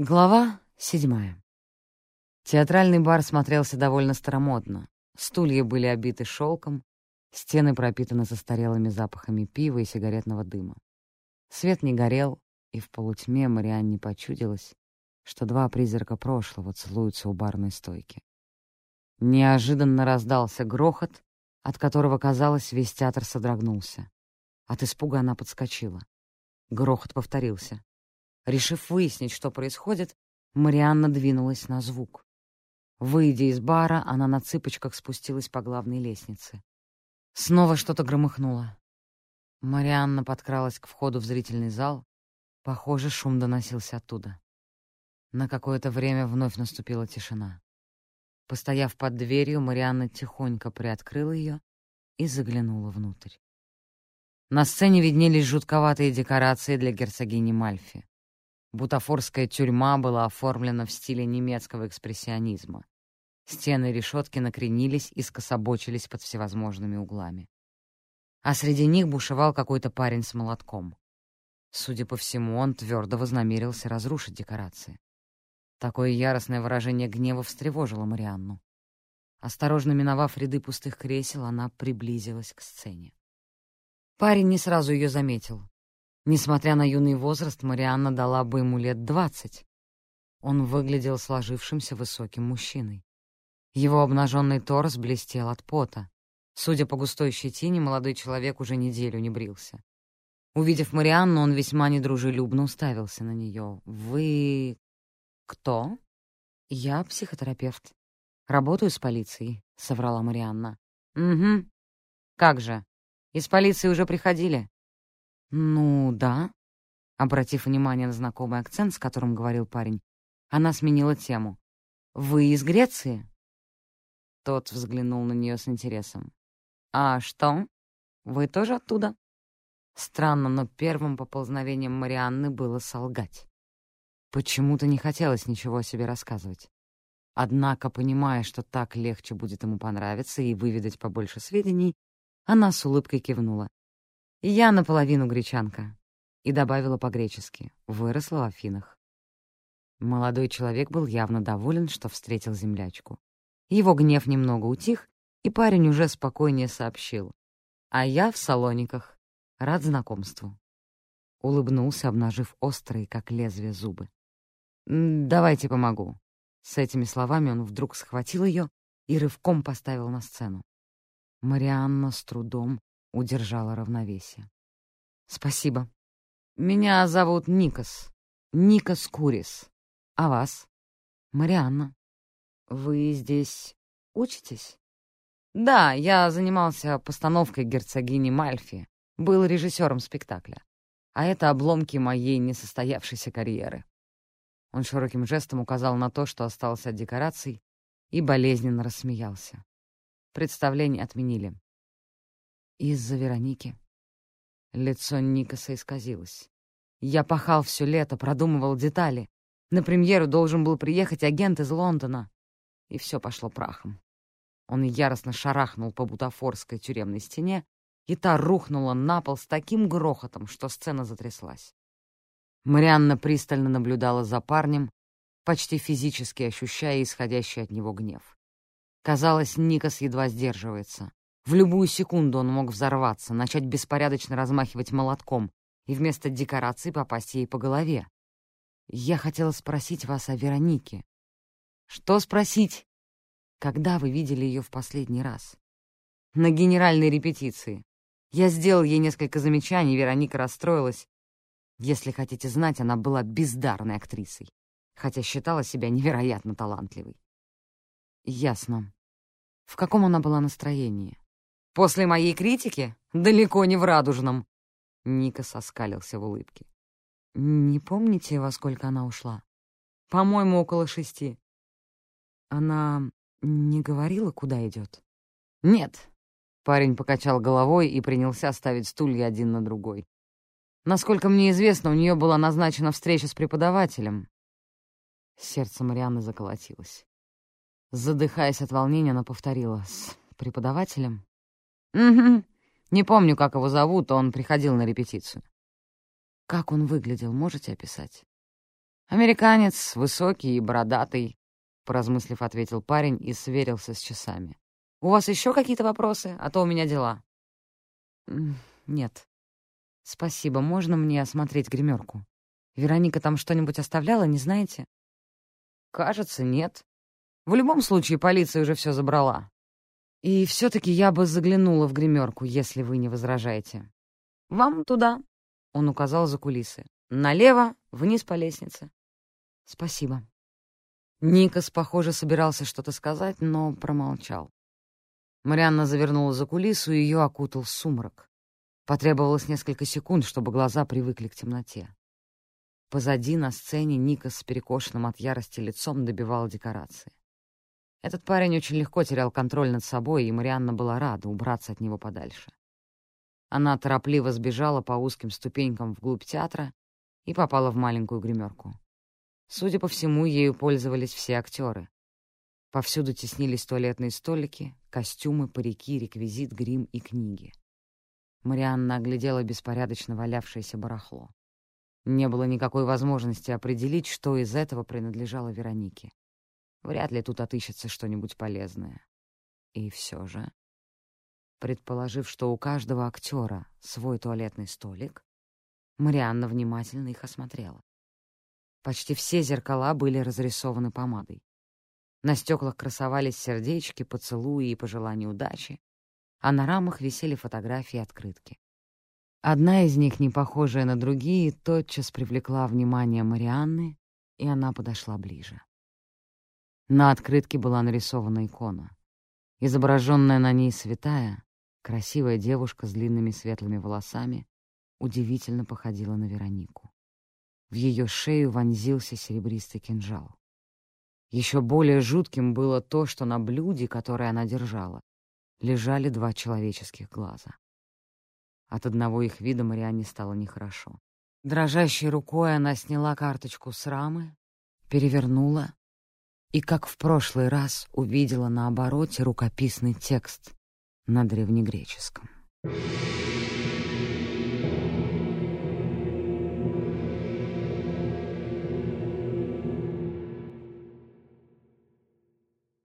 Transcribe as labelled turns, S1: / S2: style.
S1: Глава седьмая. Театральный бар смотрелся довольно старомодно. Стулья были обиты шелком, стены пропитаны застарелыми запахами пива и сигаретного дыма. Свет не горел, и в полутьме Марианне почудилось, что два призрака прошлого целуются у барной стойки. Неожиданно раздался грохот, от которого, казалось, весь театр содрогнулся. От испуга она подскочила. Грохот повторился. Решив выяснить, что происходит, Марианна двинулась на звук. Выйдя из бара, она на цыпочках спустилась по главной лестнице. Снова что-то громыхнуло. Марианна подкралась к входу в зрительный зал. Похоже, шум доносился оттуда. На какое-то время вновь наступила тишина. Постояв под дверью, Марианна тихонько приоткрыла ее и заглянула внутрь. На сцене виднелись жутковатые декорации для герцогини Мальфи. Бутафорская тюрьма была оформлена в стиле немецкого экспрессионизма. Стены решетки накренились и скособочились под всевозможными углами. А среди них бушевал какой-то парень с молотком. Судя по всему, он твердо вознамерился разрушить декорации. Такое яростное выражение гнева встревожило Марианну. Осторожно миновав ряды пустых кресел, она приблизилась к сцене. Парень не сразу ее заметил. Несмотря на юный возраст, Марианна дала бы ему лет двадцать. Он выглядел сложившимся высоким мужчиной. Его обнаженный торс блестел от пота. Судя по густой щетине, молодой человек уже неделю не брился. Увидев Марианну, он весьма недружелюбно уставился на нее. «Вы... кто?» «Я психотерапевт. Работаю с полицией», — соврала Марианна. «Угу. Как же? Из полиции уже приходили?» «Ну, да». Обратив внимание на знакомый акцент, с которым говорил парень, она сменила тему. «Вы из Греции?» Тот взглянул на нее с интересом. «А что? Вы тоже оттуда?» Странно, но первым поползновением Марианны было солгать. Почему-то не хотелось ничего о себе рассказывать. Однако, понимая, что так легче будет ему понравиться и выведать побольше сведений, она с улыбкой кивнула. «Я наполовину гречанка», и добавила по-гречески «выросла в Афинах». Молодой человек был явно доволен, что встретил землячку. Его гнев немного утих, и парень уже спокойнее сообщил. «А я в Салониках. Рад знакомству». Улыбнулся, обнажив острые, как лезвие, зубы. «Давайте помогу». С этими словами он вдруг схватил ее и рывком поставил на сцену. Марианна с трудом удержала равновесие. «Спасибо. Меня зовут Никос. Никос Курис. А вас?» «Марианна. Вы здесь учитесь?» «Да, я занимался постановкой герцогини Мальфи, был режиссером спектакля. А это обломки моей несостоявшейся карьеры». Он широким жестом указал на то, что осталось от декораций, и болезненно рассмеялся. Представление отменили. Из-за Вероники. Лицо Никаса исказилось. Я пахал все лето, продумывал детали. На премьеру должен был приехать агент из Лондона. И все пошло прахом. Он яростно шарахнул по бутафорской тюремной стене, и та рухнула на пол с таким грохотом, что сцена затряслась. Марианна пристально наблюдала за парнем, почти физически ощущая исходящий от него гнев. Казалось, Никас едва сдерживается. В любую секунду он мог взорваться, начать беспорядочно размахивать молотком и вместо декорации попасть ей по голове. Я хотела спросить вас о Веронике. Что спросить? Когда вы видели ее в последний раз? На генеральной репетиции. Я сделал ей несколько замечаний, Вероника расстроилась. Если хотите знать, она была бездарной актрисой, хотя считала себя невероятно талантливой. Ясно. В каком она была настроении? После моей критики? Далеко не в радужном. Ника соскалился в улыбке. Не помните, во сколько она ушла? По-моему, около шести. Она не говорила, куда идет? Нет. Парень покачал головой и принялся ставить стулья один на другой. Насколько мне известно, у нее была назначена встреча с преподавателем. Сердце Марианны заколотилось. Задыхаясь от волнения, она повторила. «С преподавателем?» «Угу. Не помню, как его зовут, он приходил на репетицию». «Как он выглядел, можете описать?» «Американец, высокий и бородатый», — поразмыслив, ответил парень и сверился с часами. «У вас еще какие-то вопросы? А то у меня дела». «Нет. Спасибо. Можно мне осмотреть гримерку? Вероника там что-нибудь оставляла, не знаете?» «Кажется, нет. В любом случае, полиция уже все забрала. И все-таки я бы заглянула в гримерку, если вы не возражаете. Вам туда, — он указал за кулисы. Налево, вниз по лестнице. Спасибо. Никас, похоже, собирался что-то сказать, но промолчал. Марианна завернула за кулису, и ее окутал сумрак. Потребовалось несколько секунд, чтобы глаза привыкли к темноте. Позади на сцене Никас с перекошенным от ярости лицом добивал декорации. Этот парень очень легко терял контроль над собой, и Марианна была рада убраться от него подальше. Она торопливо сбежала по узким ступенькам вглубь театра и попала в маленькую гримерку. Судя по всему, ею пользовались все актеры. Повсюду теснились туалетные столики, костюмы, парики, реквизит, грим и книги. Марианна оглядела беспорядочно валявшееся барахло. Не было никакой возможности определить, что из этого принадлежало Веронике. Вряд ли тут отыщется что-нибудь полезное. И все же, предположив, что у каждого актера свой туалетный столик, Марианна внимательно их осмотрела. Почти все зеркала были разрисованы помадой. На стеклах красовались сердечки, поцелуи и пожелания удачи, а на рамах висели фотографии и открытки. Одна из них, не похожая на другие, тотчас привлекла внимание Марианны, и она подошла ближе. На открытке была нарисована икона. Изображенная на ней святая, красивая девушка с длинными светлыми волосами, удивительно походила на Веронику. В ее шею вонзился серебристый кинжал. Еще более жутким было то, что на блюде, которое она держала, лежали два человеческих глаза. От одного их вида Марианне стало нехорошо. Дрожащей рукой она сняла карточку с рамы, перевернула и, как в прошлый раз, увидела на обороте рукописный текст на древнегреческом. Thank you.